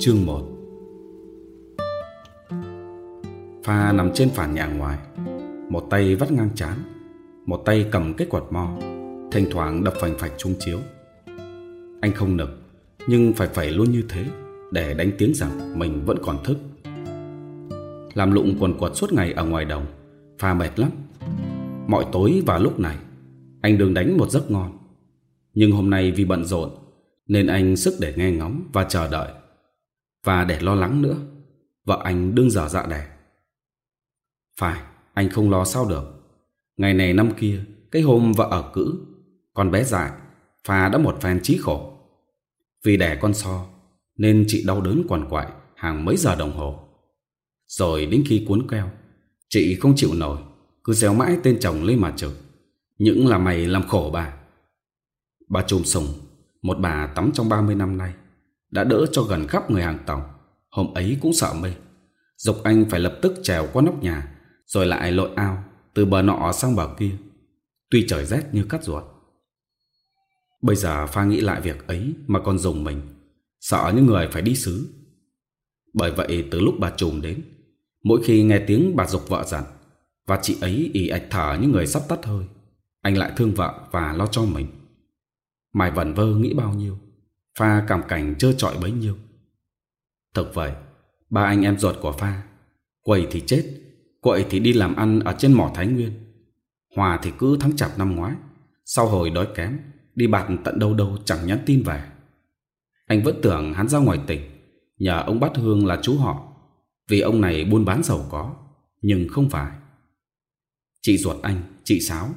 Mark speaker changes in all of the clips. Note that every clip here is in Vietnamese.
Speaker 1: Chương 1 Pha nằm trên phản nhà ngoài. Một tay vắt ngang chán. Một tay cầm cái quạt mo. Thỉnh thoảng đập phành phạch trung chiếu. Anh không nực, Nhưng phải phải luôn như thế Để đánh tiếng rằng mình vẫn còn thức. Làm lụng quần quật suốt ngày ở ngoài đồng, Pha mệt lắm. Mọi tối và lúc này, Anh đừng đánh một giấc ngon. Nhưng hôm nay vì bận rộn, Nên anh sức để nghe ngóng và chờ đợi. Và để lo lắng nữa, vợ anh đương dở dạ đẻ. Phải, anh không lo sao được. Ngày này năm kia, cái hôm vợ ở cữ, con bé dại, phà đã một phen trí khổ. Vì đẻ con so, nên chị đau đớn quằn quại hàng mấy giờ đồng hồ. Rồi đến khi cuốn keo, chị không chịu nổi, cứ réo mãi tên chồng lên mà trực. Những là mày làm khổ bà. Bà trùm sùng, một bà tắm trong 30 năm nay đã đỡ cho gần khắp người hàng tàu. Hôm ấy cũng sợ mê. Dục Anh phải lập tức trèo qua nóc nhà, rồi lại lội ao, từ bờ nọ sang bờ kia. Tuy trời rét như cắt ruột. Bây giờ Pha nghĩ lại việc ấy mà còn dùng mình. Sợ những người phải đi xứ. Bởi vậy từ lúc bà trùm đến, mỗi khi nghe tiếng bà dục vợ dặn, và chị ấy ỉ ạch thở những người sắp tắt hơi, anh lại thương vợ và lo cho mình. Mài vẩn vơ nghĩ bao nhiêu Pha cảm cảnh trơ trọi bấy nhiêu. Thật vậy Ba anh em ruột của Pha Quầy thì chết Quậy thì đi làm ăn ở trên mỏ Thái Nguyên. Hòa thì cứ tháng chạp năm ngoái Sau hồi đói kém Đi bạt tận đâu đâu chẳng nhắn tin về. Anh vẫn tưởng hắn ra ngoài tỉnh Nhờ ông Bát Hương là chú họ Vì ông này buôn bán giàu có Nhưng không phải. Chị ruột anh, chị Sáo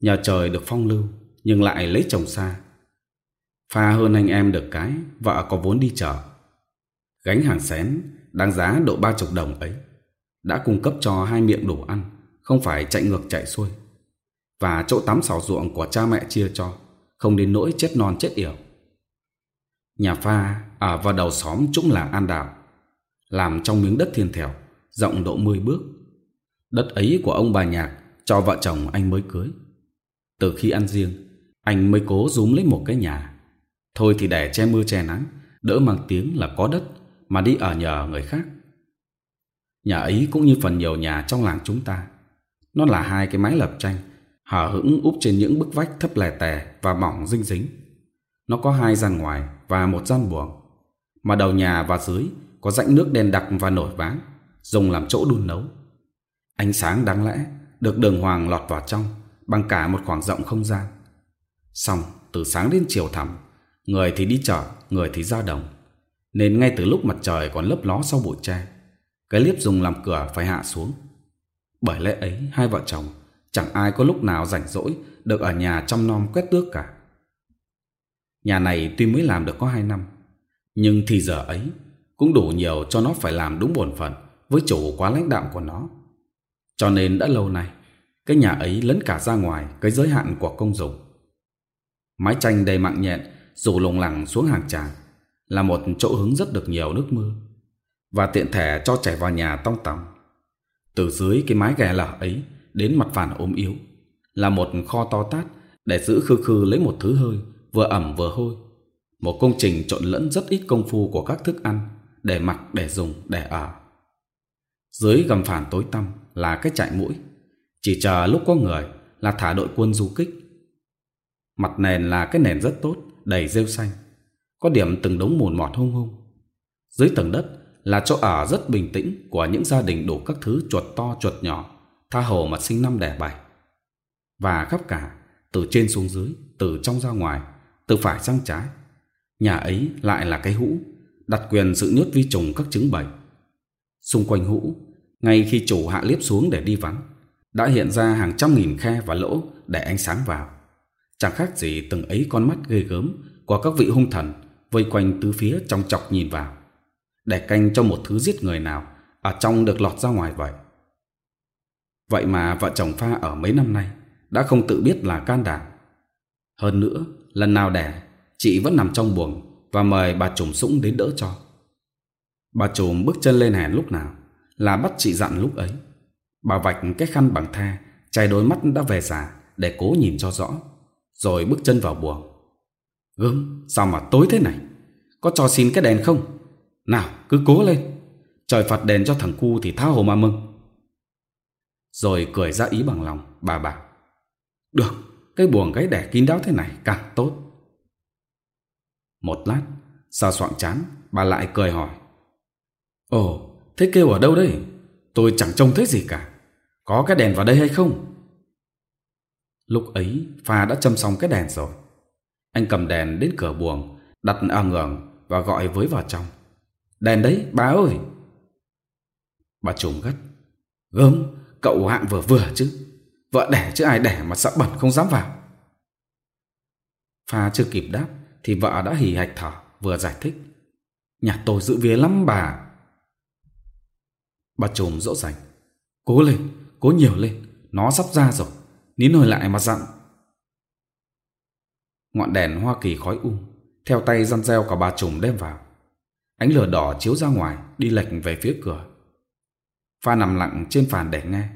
Speaker 1: nhờ trời được phong lưu Nhưng lại lấy chồng xa Pha hơn anh em được cái, vợ có vốn đi chợ. Gánh hàng xén, đáng giá độ ba chục đồng ấy, đã cung cấp cho hai miệng đủ ăn, không phải chạy ngược chạy xuôi. Và chỗ tắm xào ruộng của cha mẹ chia cho, không đến nỗi chết non chết yểu. Nhà pha ở vào đầu xóm trũng là an đạo, làm trong miếng đất thiên thèo, rộng độ 10 bước. Đất ấy của ông bà nhạc cho vợ chồng anh mới cưới. Từ khi ăn riêng, anh mới cố rúm lấy một cái nhà Thôi thì để che mưa che nắng, đỡ mang tiếng là có đất mà đi ở nhờ người khác. Nhà ấy cũng như phần nhiều nhà trong làng chúng ta. Nó là hai cái mái lập tranh, hở hững úp trên những bức vách thấp lè tè và mỏng dinh dính. Nó có hai gian ngoài và một gian buồng. Mà đầu nhà và dưới có rãnh nước đen đặc và nổi váng, dùng làm chỗ đun nấu. Ánh sáng đáng lẽ được đường hoàng lọt vào trong bằng cả một khoảng rộng không gian. Xong, từ sáng đến chiều thẳm, Người thì đi chợ, người thì ra đồng. Nên ngay từ lúc mặt trời còn lấp ló sau bụi tre, cái liếp dùng làm cửa phải hạ xuống. Bởi lẽ ấy, hai vợ chồng chẳng ai có lúc nào rảnh rỗi được ở nhà chăm nom quét tước cả. Nhà này tuy mới làm được có hai năm, nhưng thì giờ ấy cũng đủ nhiều cho nó phải làm đúng bổn phận với chủ quá lãnh đạm của nó. Cho nên đã lâu nay, cái nhà ấy lấn cả ra ngoài cái giới hạn của công dụng. Mái tranh đầy mạng nhện dù lùng lẳng xuống hàng trà là một chỗ hứng rất được nhiều nước mưa và tiện thể cho chảy vào nhà tong tòng. Từ dưới cái mái ghè lở ấy đến mặt phản ốm yếu là một kho to tát để giữ khư khư lấy một thứ hơi vừa ẩm vừa hôi. Một công trình trộn lẫn rất ít công phu của các thức ăn để mặc, để dùng, để ở. Dưới gầm phản tối tăm là cái trại mũi. Chỉ chờ lúc có người là thả đội quân du kích. Mặt nền là cái nền rất tốt đầy rêu xanh, có điểm từng đống mồn mọt hung hung. Dưới tầng đất là chỗ ở rất bình tĩnh của những gia đình đổ các thứ chuột to chuột nhỏ, tha hồ mà sinh năm đẻ bảy. Và khắp cả, từ trên xuống dưới, từ trong ra ngoài, từ phải sang trái, nhà ấy lại là cái hũ, đặt quyền sự nhốt vi trùng các chứng bệnh. Xung quanh hũ, ngay khi chủ hạ liếp xuống để đi vắng, đã hiện ra hàng trăm nghìn khe và lỗ để ánh sáng vào. Chẳng khác gì từng ấy con mắt ghê gớm Của các vị hung thần Vây quanh tứ phía trong chọc nhìn vào. Để canh cho một thứ giết người nào Ở trong được lọt ra ngoài vậy. Vậy mà vợ chồng Pha ở mấy năm nay Đã không tự biết là can đảm. Hơn nữa, Lần nào đẻ, Chị vẫn nằm trong buồng Và mời bà trùm sũng đến đỡ cho. Bà trùm bước chân lên hèn lúc nào Là bắt chị dặn lúc ấy. Bà vạch cái khăn bằng the, Chai đôi mắt đã về già Để cố nhìn cho rõ. Rồi bước chân vào buồng. Gớm, sao mà tối thế này? Có cho xin cái đèn không? Nào, cứ cố lên. Trời phạt đèn cho thằng cu thì tha hồ mà mừng. Rồi cười ra ý bằng lòng, Bà bảo, Được, cái buồng gáy đẻ kín đáo thế này càng tốt. Một lát Sao soạn chán, Bà lại cười hỏi, Ồ, thế kêu ở đâu đây? Tôi chẳng trông thấy gì cả. Có cái đèn vào đây hay không? Lúc ấy Pha đã châm xong cái đèn rồi. Anh cầm đèn đến cửa buồng Đặt ở ngường và gọi với vào trong. Đèn đấy bà ơi! Bà trùng gắt. Gớm cậu hạng vừa vừa chứ. Vợ đẻ chứ ai đẻ mà sợ bẩn không dám vào. Pha chưa kịp đáp Thì vợ đã hì hạch thở vừa giải thích. Nhà tôi giữ vía lắm bà. Bà trùm dỗ dành. Cố lên, cố nhiều lên Nó sắp ra rồi nín hơi lại mà dặn. Ngọn đèn Hoa Kỳ khói um, theo tay răn reo cả bà trùm đem vào. Ánh lửa đỏ chiếu ra ngoài, đi lệch về phía cửa. Pha nằm lặng trên phàn để nghe.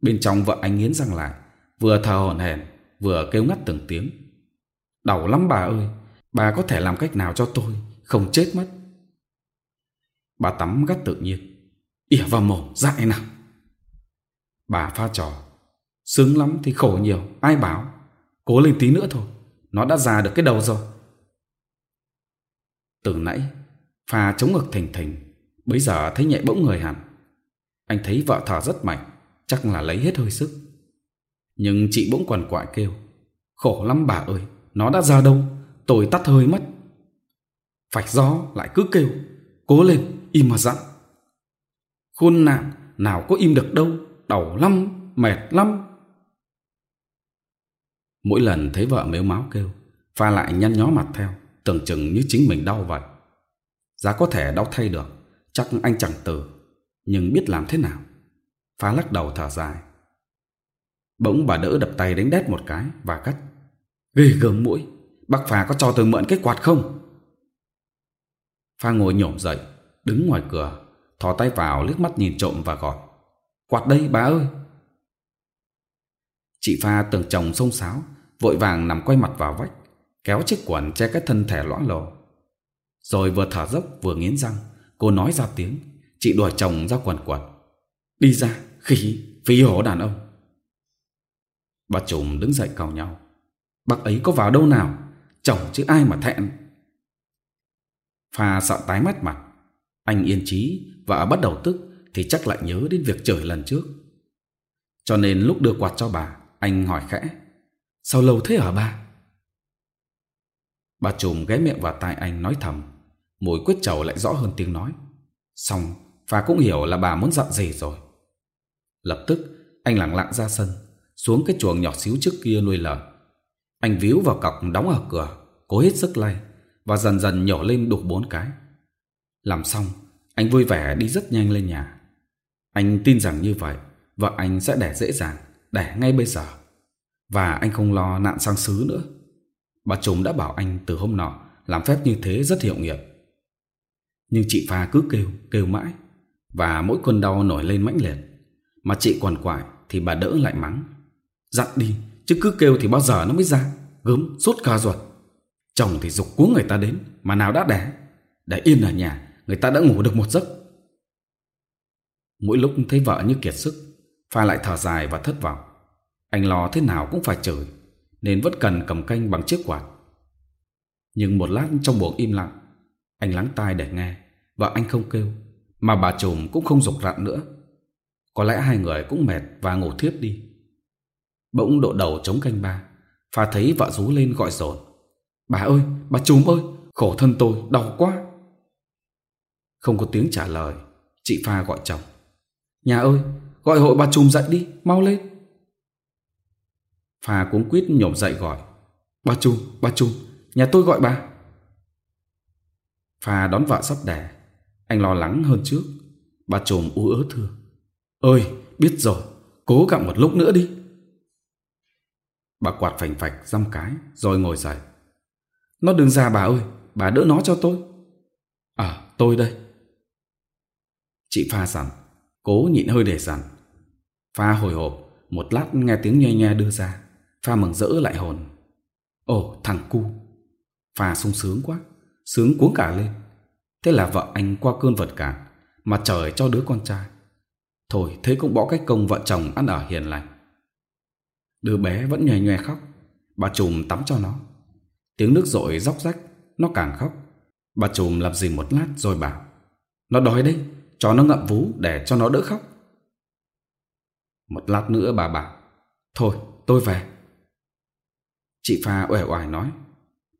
Speaker 1: Bên trong vợ anh nghiến răng lại, vừa thở hổn hển, vừa kêu ngắt từng tiếng. Đau lắm bà ơi, bà có thể làm cách nào cho tôi, không chết mất. Bà tắm gắt tự nhiên. Ỉa vào mồm, dại nào. Bà pha trò, Sướng lắm thì khổ nhiều, ai bảo. Cố lên tí nữa thôi, nó đã già được cái đầu rồi. Từ nãy, pha chống ngực thình thình, bấy giờ thấy nhẹ bỗng người hẳn. Anh thấy vợ thở rất mạnh, chắc là lấy hết hơi sức. Nhưng chị bỗng quằn quại kêu, khổ lắm bà ơi, nó đã ra đâu, tôi tắt hơi mất. Phạch gió lại cứ kêu, cố lên, im mà dặn. Khôn nạn, nào có im được đâu, đầu lắm, mệt lắm. Mỗi lần thấy vợ mếu máo kêu, Pha lại nhăn nhó mặt theo, Tưởng chừng như chính mình đau vậy. Giá có thể đau thay được, Chắc anh chẳng từ, Nhưng biết làm thế nào? Pha lắc đầu thở dài. Bỗng bà đỡ đập tay đánh đét một cái Và cắt. Ghê gớm mũi, Bác Phà có cho tôi mượn cái quạt không? Pha ngồi nhổm dậy, Đứng ngoài cửa, Thò tay vào liếc mắt nhìn trộm và gọi. Quạt đây, bà ơi! Chị Pha tường chồng sông sáo vội vàng nằm quay mặt vào vách, kéo chiếc quần che cái thân thể lõa lồ. Rồi vừa thở dốc vừa nghiến răng, cô nói ra tiếng, chị đuổi chồng ra quần quần. Đi ra, khỉ, phí hổ đàn ông. Bà trùm đứng dậy cầu nhau. Bác ấy có vào đâu nào, chồng chứ ai mà thẹn. Pha sợ tái mắt mặt, anh yên trí và bắt đầu tức thì chắc lại nhớ đến việc chửi lần trước. Cho nên lúc đưa quạt cho bà, anh hỏi khẽ. Sao lâu thế hả ba? Bà trùm ghé miệng vào tai anh nói thầm. Mùi quyết trầu lại rõ hơn tiếng nói. Xong Phà cũng hiểu là bà muốn dặn gì rồi. Lập tức Anh lặng lặng ra sân Xuống cái chuồng nhỏ xíu trước kia nuôi lợn. Anh víu vào cọc đóng ở cửa Cố hết sức lay Và dần dần nhổ lên đục bốn cái. Làm xong Anh vui vẻ đi rất nhanh lên nhà. Anh tin rằng như vậy Vợ anh sẽ đẻ dễ dàng đẻ ngay bây giờ. Và anh không lo nạn sang xứ nữa. Bà chồng đã bảo anh từ hôm nọ làm phép như thế rất hiệu nghiệm. Nhưng chị Pha cứ kêu, kêu mãi. Và mỗi cơn đau nổi lên mãnh liệt. Mà chị còn quại thì bà đỡ lại mắng. Dặn đi, chứ cứ kêu thì bao giờ nó mới ra. Gớm, sốt ca ruột. Chồng thì dục cuống người ta đến, mà nào đã đẻ. Để yên ở nhà, người ta đã ngủ được một giấc. Mỗi lúc thấy vợ như kiệt sức Pha lại thở dài và thất vọng. Anh lo thế nào cũng phải chửi, nên vẫn cần cầm canh bằng chiếc quạt. Nhưng một lát trong buồng im lặng, anh lắng tai để nghe, và anh không kêu, mà bà trùm cũng không rục rặn nữa. Có lẽ hai người cũng mệt và ngủ thiếp đi. Bỗng độ đầu chống canh ba, Pha thấy vợ rú lên gọi dồn Bà ơi, bà trùm ơi, khổ thân tôi, đau quá. Không có tiếng trả lời, chị Pha gọi chồng. Nhà ơi, Gọi hội bà trùm dậy đi, mau lên. Phà cuống quýt nhổm dậy gọi. Bà trùm, bà trùm, nhà tôi gọi bà. Phà đón vợ sắp đẻ. Anh lo lắng hơn trước. Bà trùm u ớ thưa. Ơi, biết rồi, cố gặm một lúc nữa đi. Bà quạt phành phạch dăm cái rồi ngồi dậy. Nó đừng ra bà ơi, bà đỡ nó cho tôi. À, tôi đây. Chị pha sẵn, cố nhịn hơi để sẵn. Pha hồi hộp, một lát nghe tiếng nhoe nhoe đưa ra. Pha mừng rỡ lại hồn. Ồ, thằng cu. Pha sung sướng quá, sướng cuống cả lên. Thế là vợ anh qua cơn vật cản, mà trời cho đứa con trai. Thôi, thế cũng bỏ cách công vợ chồng ăn ở hiền lành. Đứa bé vẫn nhòe nhòe khóc, bà trùm tắm cho nó. Tiếng nước rội róc rách, nó càng khóc. Bà trùm làm gì một lát rồi bảo. Nó đói đấy, cho nó ngậm vú để cho nó đỡ khóc. Một lát nữa bà bảo, Thôi, tôi về. Chị Pha uể oải nói,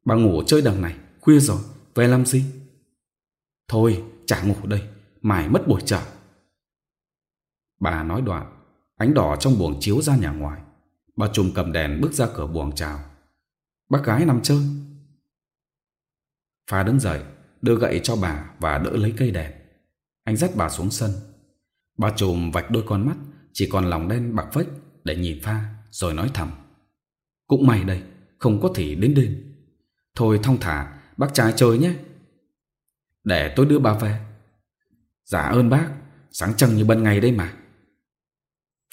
Speaker 1: Bà ngủ chơi đằng này, Khuya rồi, về làm gì? Thôi, chả ngủ đây, Mải mất buổi chợ Bà nói đoạn, Ánh đỏ trong buồng chiếu ra nhà ngoài. Bà trùm cầm đèn bước ra cửa buồng chào. Bác gái nằm chơi. Pha đứng dậy, Đưa gậy cho bà và đỡ lấy cây đèn. Anh dắt bà xuống sân. Bà trùm vạch đôi con mắt chỉ còn lòng đen bạc vách để nhìn pha rồi nói thầm. Cũng may đây, không có thể đến đêm. Thôi thong thả, bác trai chơi nhé. Để tôi đưa bà về. Dạ ơn bác, sáng trăng như ban ngày đây mà.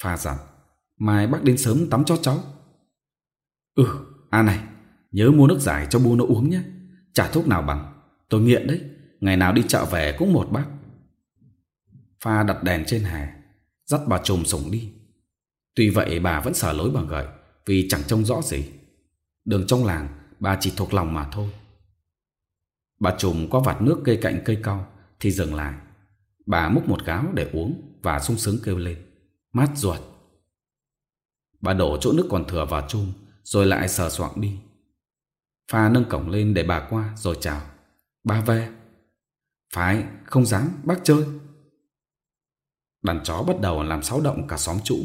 Speaker 1: Pha rằng, mai bác đến sớm tắm cho cháu. Ừ, à này, nhớ mua nước giải cho bu nó uống nhé. Chả thuốc nào bằng, tôi nghiện đấy, ngày nào đi chợ về cũng một bác. Pha đặt đèn trên hè dắt bà trùm sủng đi. Tuy vậy bà vẫn sở lối bà gợi vì chẳng trông rõ gì. Đường trong làng bà chỉ thuộc lòng mà thôi. Bà trùm có vạt nước cây cạnh cây cao thì dừng lại. Bà múc một gáo để uống và sung sướng kêu lên. Mát ruột. Bà đổ chỗ nước còn thừa vào chung rồi lại sờ soạng đi. Pha nâng cổng lên để bà qua rồi chào. Bà về. Phải, không dám, bác chơi. Đàn chó bắt đầu làm xáo động cả xóm chủ.